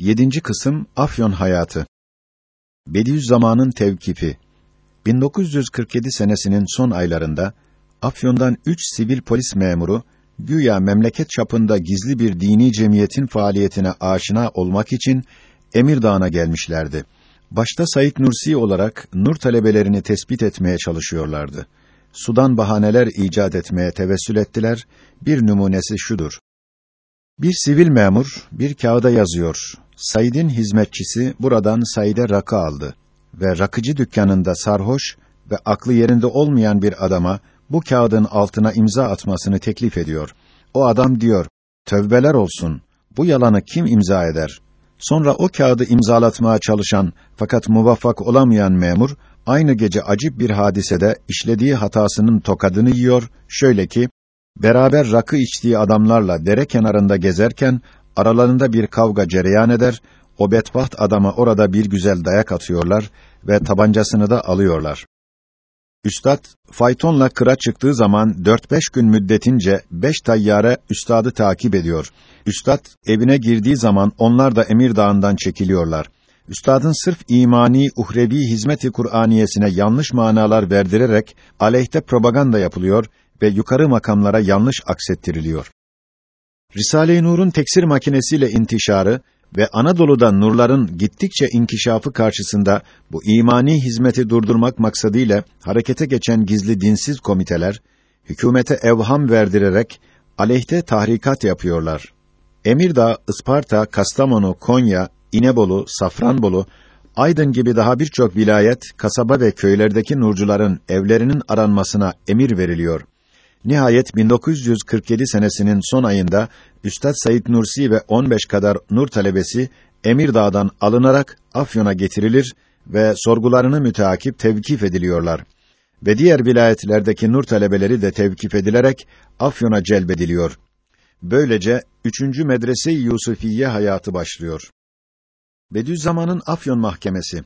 7. kısım Afyon hayatı. Bediüzzaman'ın tevkifi. 1947 senesinin son aylarında Afyon'dan üç sivil polis memuru güya memleket çapında gizli bir dini cemiyetin faaliyetine aşina olmak için Emirdağ'a gelmişlerdi. Başta Said Nursi olarak nur talebelerini tespit etmeye çalışıyorlardı. Sudan bahaneler icat etmeye tevessül ettiler. Bir numunesi şudur. Bir sivil memur bir kağıda yazıyor. Said'in hizmetçisi buradan Said'e rakı aldı ve rakıcı dükkanında sarhoş ve aklı yerinde olmayan bir adama bu kağıdın altına imza atmasını teklif ediyor. O adam diyor: "Tövbeler olsun. Bu yalanı kim imza eder?" Sonra o kağıdı imzalatmaya çalışan fakat muvaffak olamayan memur aynı gece acip bir hadisede işlediği hatasının tokadını yiyor. Şöyle ki beraber rakı içtiği adamlarla dere kenarında gezerken aralarında bir kavga cereyan eder. O bedbaht adama orada bir güzel dayak atıyorlar ve tabancasını da alıyorlar. Üstad faytonla kıra çıktığı zaman 4-5 gün müddetince beş tayyare üstadı takip ediyor. Üstad evine girdiği zaman onlar da Emir Dağı'ndan çekiliyorlar. Üstadın sırf imani, uhrevi hizmeti Kur'aniyesine yanlış manalar verdirerek aleyhte propaganda yapılıyor ve yukarı makamlara yanlış aksettiriliyor. Risale-i Nur'un teksir makinesiyle intişarı ve Anadolu'da nurların gittikçe inkişafı karşısında bu imani hizmeti durdurmak maksadıyla harekete geçen gizli dinsiz komiteler hükümete evham verdirerek aleyhte tahrikat yapıyorlar. Emirdağ, Isparta, Kastamonu, Konya, İnebolu, Safranbolu, Aydın gibi daha birçok vilayet, kasaba ve köylerdeki nurcuların evlerinin aranmasına emir veriliyor. Nihayet 1947 senesinin son ayında Üstad Said Nursi ve 15 kadar nur talebesi Emirdağ'dan alınarak Afyon'a getirilir ve sorgularını müteakip tevkif ediliyorlar. Ve diğer vilayetlerdeki nur talebeleri de tevkif edilerek Afyon'a celbediliyor. Böylece üçüncü medrese-i Yusufiye hayatı başlıyor. Bediüzzaman'ın Afyon Mahkemesi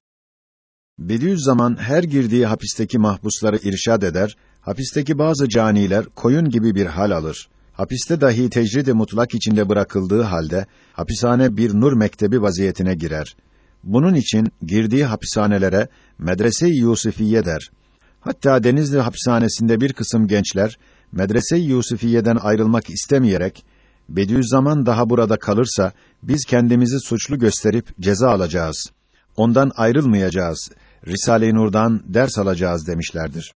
Bediüzzaman her girdiği hapisteki mahpusları irşad eder, hapisteki bazı caniler koyun gibi bir hal alır. Hapiste dahi tecrid-i mutlak içinde bırakıldığı halde hapishane bir nur mektebi vaziyetine girer. Bunun için girdiği hapishanelere medrese-i Yusufiye der. Hatta Denizli hapishanesinde bir kısım gençler medrese-i Yusufiye'den ayrılmak istemeyerek Bediüzzaman daha burada kalırsa biz kendimizi suçlu gösterip ceza alacağız. Ondan ayrılmayacağız. Risale-i Nur'dan ders alacağız demişlerdir.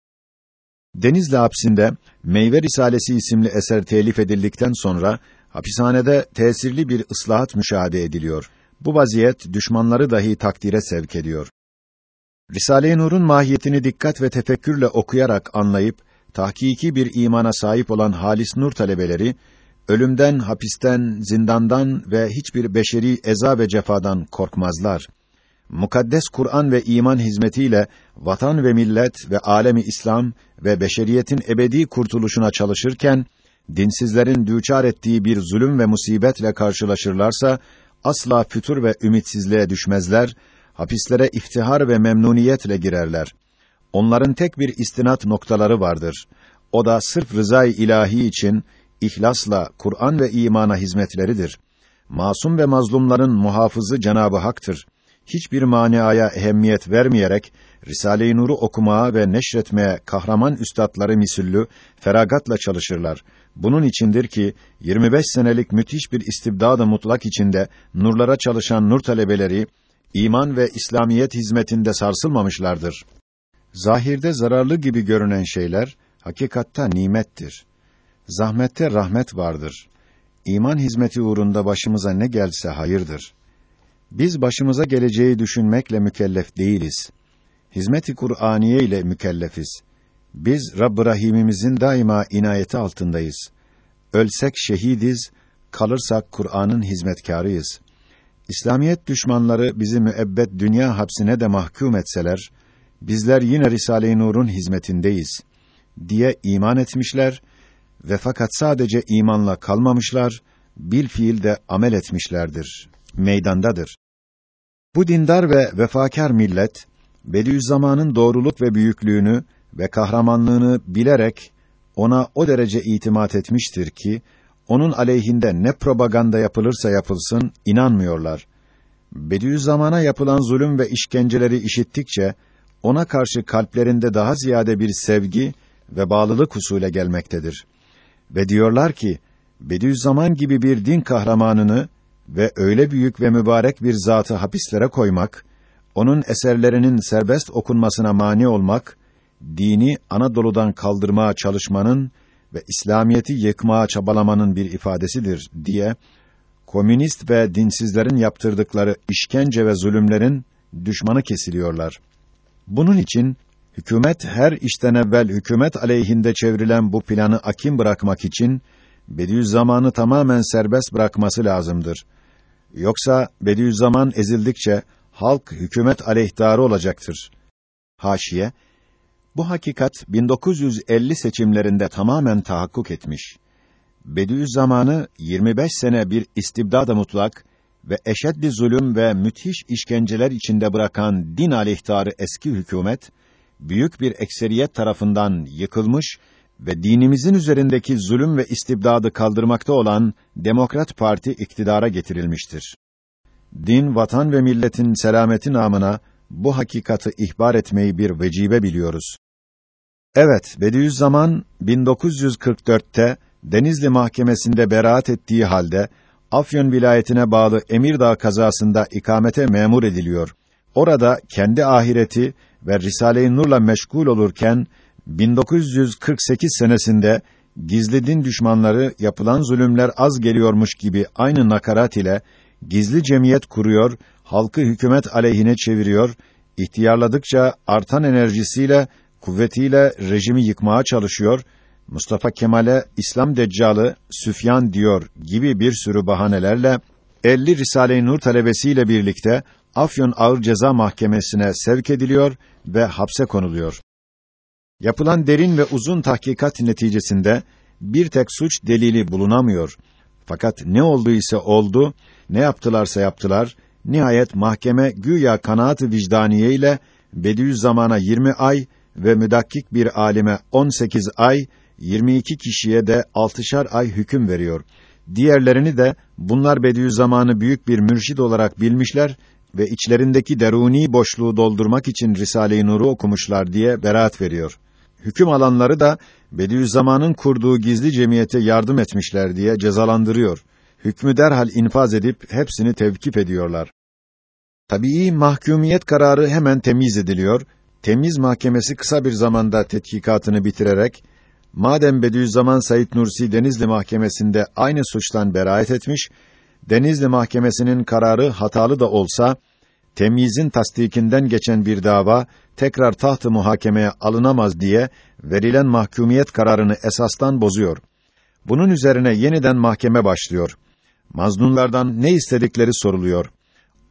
Denizli hapsinde Meyve Risalesi isimli eser telif edildikten sonra hapishanede tesirli bir ıslahat müşahede ediliyor. Bu vaziyet düşmanları dahi takdire sevk ediyor. Risale-i Nur'un mahiyetini dikkat ve tefekkürle okuyarak anlayıp tahkiki bir imana sahip olan halis nur talebeleri ölümden, hapisten, zindandan ve hiçbir beşeri eza ve cefadan korkmazlar. Mukaddes Kur'an ve iman hizmetiyle vatan ve millet ve alemi İslam ve beşeriyetin ebedi kurtuluşuna çalışırken dinsizlerin düçar ettiği bir zulüm ve musibetle karşılaşırlarsa asla fütur ve ümitsizliğe düşmezler, hapislere iftihar ve memnuniyetle girerler. Onların tek bir istinat noktaları vardır. O da sırf rızay ilahi için ihlasla Kur'an ve imana hizmetleridir. Masum ve mazlumların muhafızı Cenabı Hak'tır. Hiçbir maniaya ehemmiyet vermeyerek Risale-i Nur'u okumaya ve neşretmeye kahraman üstadları misüllü feragatla çalışırlar. Bunun içindir ki 25 senelik müthiş bir istibdad-ı mutlak içinde nurlara çalışan nur talebeleri iman ve İslamiyet hizmetinde sarsılmamışlardır. Zahirde zararlı gibi görünen şeyler hakikatta nimettir. Zahmette rahmet vardır. İman hizmeti uğrunda başımıza ne gelse hayırdır. Biz başımıza geleceği düşünmekle mükellef değiliz. Hizmet-i Kur'aniye ile mükellefiz. Biz Rabb-ı Rahimimizin daima inayeti altındayız. Ölsek şehidiz, kalırsak Kur'an'ın hizmetkarıyız. İslamiyet düşmanları bizi müebbet dünya hapsine de mahkum etseler, bizler yine Risale-i Nur'un hizmetindeyiz diye iman etmişler ve fakat sadece imanla kalmamışlar, bil fiil de amel etmişlerdir. Meydandadır. Bu dindar ve vefakar millet Bediüzzaman'ın doğruluk ve büyüklüğünü ve kahramanlığını bilerek ona o derece itimat etmiştir ki onun aleyhinde ne propaganda yapılırsa yapılsın inanmıyorlar. Bediüzzaman'a yapılan zulüm ve işkenceleri işittikçe ona karşı kalplerinde daha ziyade bir sevgi ve bağlılık husule gelmektedir. Ve diyorlar ki Bediüzzaman gibi bir din kahramanını ve öyle büyük ve mübarek bir zatı hapislere koymak, onun eserlerinin serbest okunmasına mani olmak, dini Anadolu'dan kaldırmaya çalışmanın ve İslamiyeti yıkmaya çabalamanın bir ifadesidir diye komünist ve dinsizlerin yaptırdıkları işkence ve zulümlerin düşmanı kesiliyorlar. Bunun için hükümet her işten evvel hükümet aleyhinde çevrilen bu planı akim bırakmak için Bediüzzaman'ı tamamen serbest bırakması lazımdır. Yoksa Bediüzzaman ezildikçe halk hükümet aleyhtarı olacaktır. Haşiye Bu hakikat 1950 seçimlerinde tamamen tahakkuk etmiş. Bediüzzaman'ı 25 sene bir istibdada mutlak ve eşeddi zulüm ve müthiş işkenceler içinde bırakan din aleyhtarı eski hükümet büyük bir ekseriyet tarafından yıkılmış ve dinimizin üzerindeki zulüm ve istibdadı kaldırmakta olan Demokrat Parti iktidara getirilmiştir. Din, vatan ve milletin selameti namına bu hakikati ihbar etmeyi bir vecibe biliyoruz. Evet, Bediüzzaman 1944'te Denizli Mahkemesi'nde beraat ettiği halde Afyon vilayetine bağlı Emirdağ kazasında ikamete memur ediliyor. Orada kendi ahireti ve Risale-i Nur'la meşgul olurken 1948 senesinde gizli din düşmanları yapılan zulümler az geliyormuş gibi aynı nakarat ile gizli cemiyet kuruyor, halkı hükümet aleyhine çeviriyor, ihtiyarladıkça artan enerjisiyle, kuvvetiyle rejimi yıkmaya çalışıyor, Mustafa Kemal'e İslam Deccalı, Süfyan diyor gibi bir sürü bahanelerle 50 Risale-i Nur talebesiyle birlikte Afyon Ağır Ceza Mahkemesi'ne sevk ediliyor ve hapse konuluyor. Yapılan derin ve uzun tahkikat neticesinde bir tek suç delili bulunamıyor. Fakat ne olduysa oldu, ne yaptılarsa yaptılar, nihayet mahkeme güya kanaat-ı vicdaniye ile Bediüzzaman'a 20 ay ve müdakkik bir alime 18 ay, 22 kişiye de altışar ay hüküm veriyor. Diğerlerini de bunlar Bediüzzaman'ı büyük bir mürşid olarak bilmişler ve içlerindeki deruni boşluğu doldurmak için Risale-i Nur'u okumuşlar diye beraat veriyor. Hüküm alanları da Bediüzzaman'ın kurduğu gizli cemiyete yardım etmişler diye cezalandırıyor. Hükmü derhal infaz edip hepsini tevkif ediyorlar. Tabii mahkumiyet kararı hemen temiz ediliyor. Temiz mahkemesi kısa bir zamanda tetkikatını bitirerek madem Bediüzzaman Said Nursi Denizli Mahkemesi'nde aynı suçtan beraat etmiş, Denizli Mahkemesi'nin kararı hatalı da olsa temyizin tasdikinden geçen bir dava tekrar taht-ı muhakemeye alınamaz diye verilen mahkumiyet kararını esastan bozuyor. Bunun üzerine yeniden mahkeme başlıyor. Maznunlardan ne istedikleri soruluyor.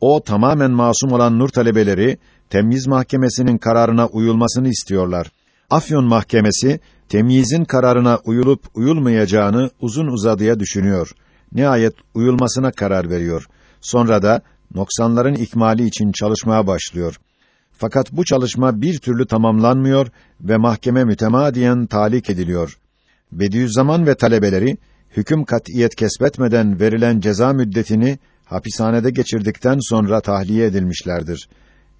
O tamamen masum olan nur talebeleri temyiz mahkemesinin kararına uyulmasını istiyorlar. Afyon mahkemesi temyizin kararına uyulup uyulmayacağını uzun uzadıya düşünüyor. Nihayet uyulmasına karar veriyor. Sonra da noksanların ikmali için çalışmaya başlıyor. Fakat bu çalışma bir türlü tamamlanmıyor ve mahkeme mütemadiyen talik ediliyor. Bediüzzaman ve talebeleri hüküm kat'iyet kesbetmeden verilen ceza müddetini hapishanede geçirdikten sonra tahliye edilmişlerdir.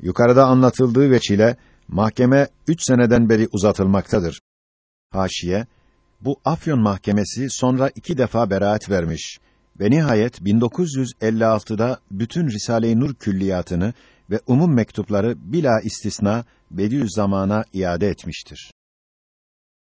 Yukarıda anlatıldığı veçile mahkeme üç seneden beri uzatılmaktadır. Haşiye, bu Afyon Mahkemesi sonra iki defa beraat vermiş ve nihayet 1956'da bütün Risale-i Nur külliyatını ve umum mektupları bila istisna Bediüzzaman'a iade etmiştir.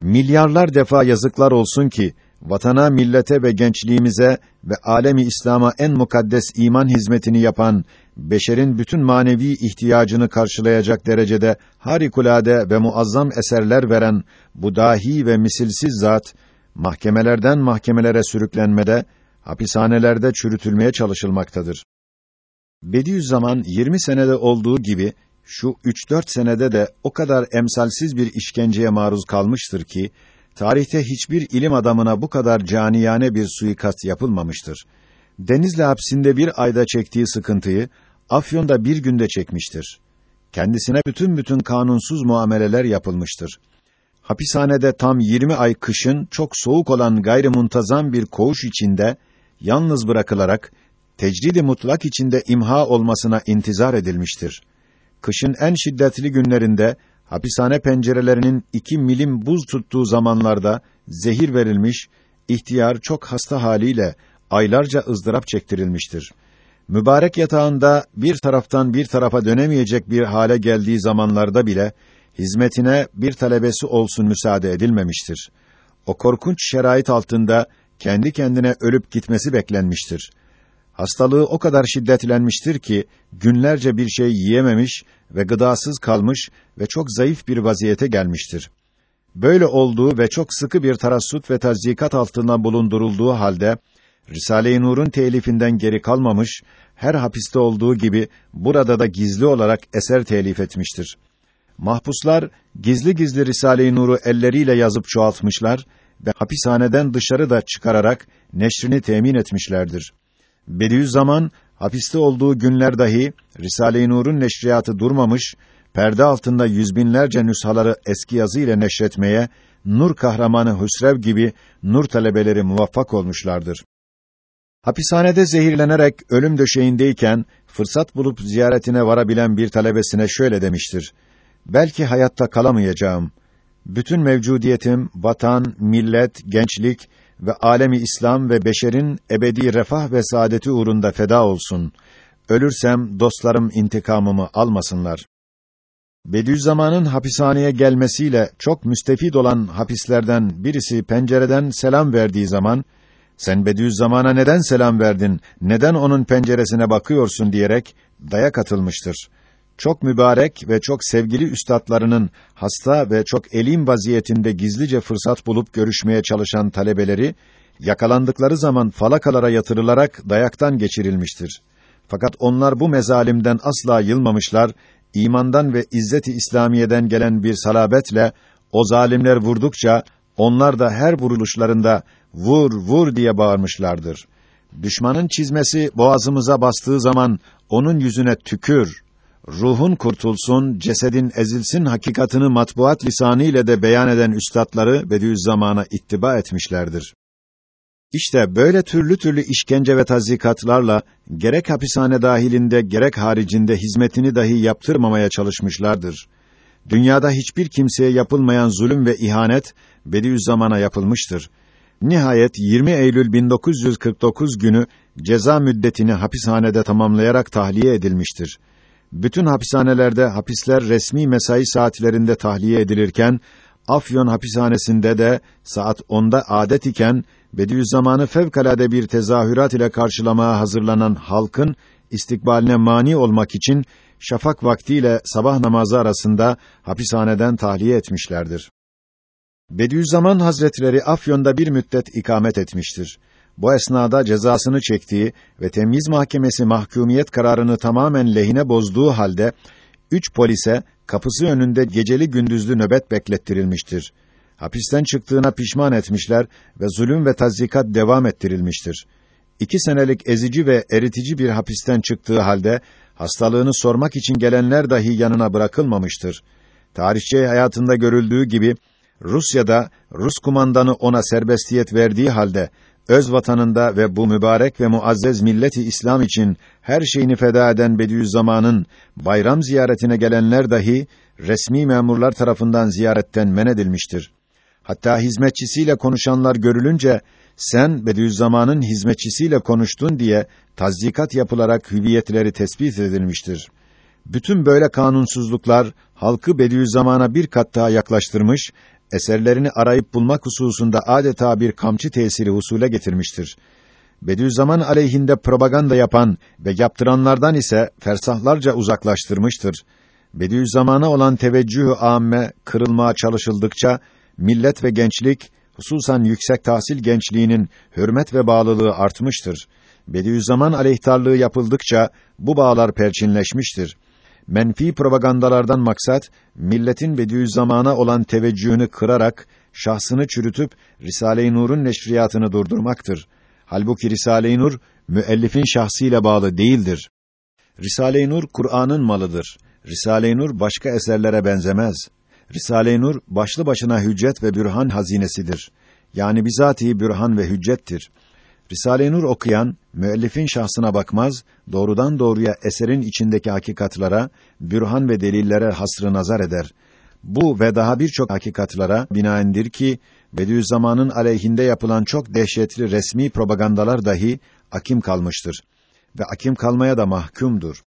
Milyarlar defa yazıklar olsun ki vatana, millete ve gençliğimize ve alemi İslam'a en mukaddes iman hizmetini yapan, beşerin bütün manevi ihtiyacını karşılayacak derecede harikulade ve muazzam eserler veren bu dahi ve misilsiz zat mahkemelerden mahkemelere sürüklenmede hapishanelerde çürütülmeye çalışılmaktadır. Bediüzzaman 20 senede olduğu gibi şu 3-4 senede de o kadar emsalsiz bir işkenceye maruz kalmıştır ki tarihte hiçbir ilim adamına bu kadar caniyane bir suikast yapılmamıştır. Denizli hapsinde bir ayda çektiği sıkıntıyı Afyon'da bir günde çekmiştir. Kendisine bütün bütün kanunsuz muameleler yapılmıştır. Hapishanede tam 20 ay kışın çok soğuk olan gayrimuntazam bir koğuş içinde yalnız bırakılarak tecridi mutlak içinde imha olmasına intizar edilmiştir. Kışın en şiddetli günlerinde hapishane pencerelerinin iki milim buz tuttuğu zamanlarda zehir verilmiş, ihtiyar çok hasta haliyle aylarca ızdırap çektirilmiştir. Mübarek yatağında bir taraftan bir tarafa dönemeyecek bir hale geldiği zamanlarda bile hizmetine bir talebesi olsun müsaade edilmemiştir. O korkunç şerait altında kendi kendine ölüp gitmesi beklenmiştir. Hastalığı o kadar şiddetlenmiştir ki günlerce bir şey yiyememiş ve gıdasız kalmış ve çok zayıf bir vaziyete gelmiştir. Böyle olduğu ve çok sıkı bir tarassut ve tazikat altında bulundurulduğu halde Risale-i Nur'un telifinden geri kalmamış, her hapiste olduğu gibi burada da gizli olarak eser telif etmiştir. Mahpuslar gizli gizli Risale-i Nur'u elleriyle yazıp çoğaltmışlar ve hapishaneden dışarı da çıkararak neşrini temin etmişlerdir. Bediüzzaman hapiste olduğu günler dahi Risale-i Nur'un neşriyatı durmamış, perde altında yüz binlerce nüshaları eski yazı ile neşretmeye Nur kahramanı Hüsrev gibi nur talebeleri muvaffak olmuşlardır. Hapishanede zehirlenerek ölüm döşeğindeyken fırsat bulup ziyaretine varabilen bir talebesine şöyle demiştir: Belki hayatta kalamayacağım. Bütün mevcudiyetim vatan, millet, gençlik ve alemi İslam ve beşerin ebedi refah ve saadeti uğrunda feda olsun. Ölürsem dostlarım intikamımı almasınlar. Bediüzzaman'ın hapishaneye gelmesiyle çok müstefid olan hapislerden birisi pencereden selam verdiği zaman sen Bediüzzaman'a neden selam verdin, neden onun penceresine bakıyorsun diyerek dayak atılmıştır. Çok mübarek ve çok sevgili üstadlarının hasta ve çok elim vaziyetinde gizlice fırsat bulup görüşmeye çalışan talebeleri, yakalandıkları zaman falakalara yatırılarak dayaktan geçirilmiştir. Fakat onlar bu mezalimden asla yılmamışlar, imandan ve izzeti İslamiye'den gelen bir salabetle o zalimler vurdukça onlar da her vuruluşlarında vur vur diye bağırmışlardır. Düşmanın çizmesi boğazımıza bastığı zaman onun yüzüne tükür. Ruhun kurtulsun, cesedin ezilsin hakikatını matbuat lisanı ile de beyan eden üstadları Bediüzzaman'a ittiba etmişlerdir. İşte böyle türlü türlü işkence ve tazikatlarla gerek hapishane dahilinde gerek haricinde hizmetini dahi yaptırmamaya çalışmışlardır. Dünyada hiçbir kimseye yapılmayan zulüm ve ihanet Bediüzzaman'a yapılmıştır. Nihayet 20 Eylül 1949 günü ceza müddetini hapishanede tamamlayarak tahliye edilmiştir. Bütün hapishanelerde hapisler resmi mesai saatlerinde tahliye edilirken Afyon hapishanesinde de saat 10'da adet iken Bediüzzaman'ı fevkalade bir tezahürat ile karşılamaya hazırlanan halkın istikbaline mani olmak için şafak vaktiyle sabah namazı arasında hapishaneden tahliye etmişlerdir. Bediüzzaman Hazretleri Afyon'da bir müddet ikamet etmiştir. Bu esnada cezasını çektiği ve temyiz mahkemesi mahkumiyet kararını tamamen lehine bozduğu halde üç polise kapısı önünde geceli gündüzlü nöbet beklettirilmiştir. Hapisten çıktığına pişman etmişler ve zulüm ve tazikat devam ettirilmiştir. İki senelik ezici ve eritici bir hapisten çıktığı halde hastalığını sormak için gelenler dahi yanına bırakılmamıştır. Tarihçi hayatında görüldüğü gibi Rusya'da Rus kumandanı ona serbestiyet verdiği halde öz vatanında ve bu mübarek ve muazzez milleti İslam için her şeyini feda eden Bediüzzaman'ın bayram ziyaretine gelenler dahi resmi memurlar tarafından ziyaretten men edilmiştir. Hatta hizmetçisiyle konuşanlar görülünce sen Bediüzzaman'ın hizmetçisiyle konuştun diye tazdikat yapılarak hüviyetleri tespit edilmiştir. Bütün böyle kanunsuzluklar halkı Bediüzzaman'a bir kat daha yaklaştırmış eserlerini arayıp bulmak hususunda adeta bir kamçı tesiri husule getirmiştir. Bediüzzaman aleyhinde propaganda yapan ve yaptıranlardan ise fersahlarca uzaklaştırmıştır. Bediüzzaman'a olan teveccühü âme kırılmaya çalışıldıkça millet ve gençlik hususan yüksek tahsil gençliğinin hürmet ve bağlılığı artmıştır. Bediüzzaman aleyhtarlığı yapıldıkça bu bağlar perçinleşmiştir menfi propagandalardan maksat milletin Bediüzzaman'a olan teveccühünü kırarak şahsını çürütüp Risale-i Nur'un neşriyatını durdurmaktır. Halbuki Risale-i Nur müellifin şahsıyla bağlı değildir. Risale-i Nur Kur'an'ın malıdır. Risale-i Nur başka eserlere benzemez. Risale-i Nur başlı başına hüccet ve bürhan hazinesidir. Yani bizatihi bürhan ve hüccettir. Risale-i Nur okuyan müellifin şahsına bakmaz, doğrudan doğruya eserin içindeki hakikatlara, bürhan ve delillere hasrı nazar eder. Bu ve daha birçok hakikatlara binaendir ki Bediüzzaman'ın aleyhinde yapılan çok dehşetli resmi propagandalar dahi akim kalmıştır ve akim kalmaya da mahkumdur.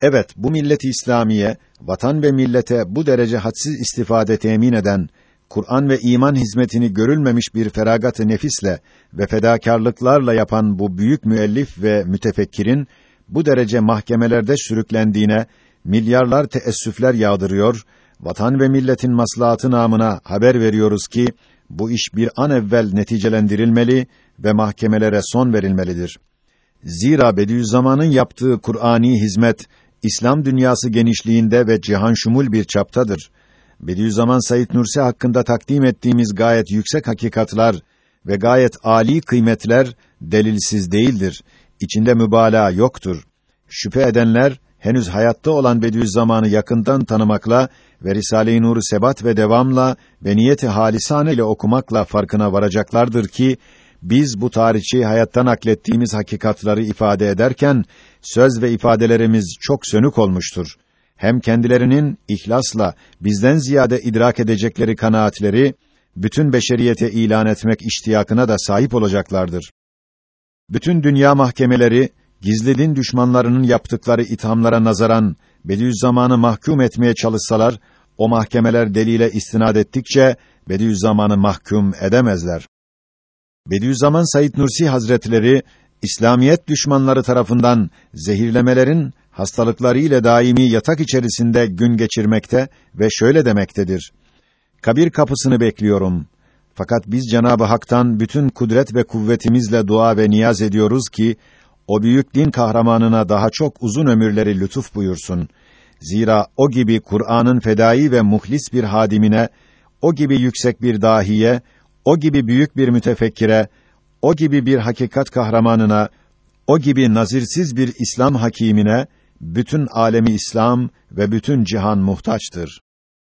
Evet, bu millet-i İslamiye, vatan ve millete bu derece hadsiz istifade temin eden, Kur'an ve iman hizmetini görülmemiş bir feragat-ı nefisle ve fedakarlıklarla yapan bu büyük müellif ve mütefekkirin bu derece mahkemelerde sürüklendiğine milyarlar teessüfler yağdırıyor, vatan ve milletin maslahatı namına haber veriyoruz ki bu iş bir an evvel neticelendirilmeli ve mahkemelere son verilmelidir. Zira Bediüzzaman'ın yaptığı Kur'ani hizmet İslam dünyası genişliğinde ve cihan şumul bir çaptadır. Bediüzzaman Said Nursi hakkında takdim ettiğimiz gayet yüksek hakikatlar ve gayet âli kıymetler delilsiz değildir. İçinde mübalağa yoktur. Şüphe edenler henüz hayatta olan Bediüzzaman'ı yakından tanımakla ve Risale-i Nur'u sebat ve devamla ve niyeti halisane ile okumakla farkına varacaklardır ki biz bu tarihçi hayattan naklettiğimiz hakikatları ifade ederken söz ve ifadelerimiz çok sönük olmuştur. Hem kendilerinin ihlasla bizden ziyade idrak edecekleri kanaatleri bütün beşeriyete ilan etmek iştiyakına da sahip olacaklardır. Bütün dünya mahkemeleri gizli din düşmanlarının yaptıkları ithamlara nazaran Bediüzzaman'ı mahkum etmeye çalışsalar o mahkemeler delile istinad ettikçe Bediüzzaman'ı mahkum edemezler. Bediüzzaman Said Nursi Hazretleri İslamiyet düşmanları tarafından zehirlemelerin hastalıkları ile daimi yatak içerisinde gün geçirmekte ve şöyle demektedir. Kabir kapısını bekliyorum. Fakat biz Cenabı Hak'tan bütün kudret ve kuvvetimizle dua ve niyaz ediyoruz ki o büyük din kahramanına daha çok uzun ömürleri lütuf buyursun. Zira o gibi Kur'an'ın fedai ve muhlis bir hadimine, o gibi yüksek bir dahiye, o gibi büyük bir mütefekkire, o gibi bir hakikat kahramanına, o gibi nazirsiz bir İslam hakimine, bütün alemi İslam ve bütün cihan muhtaçtır.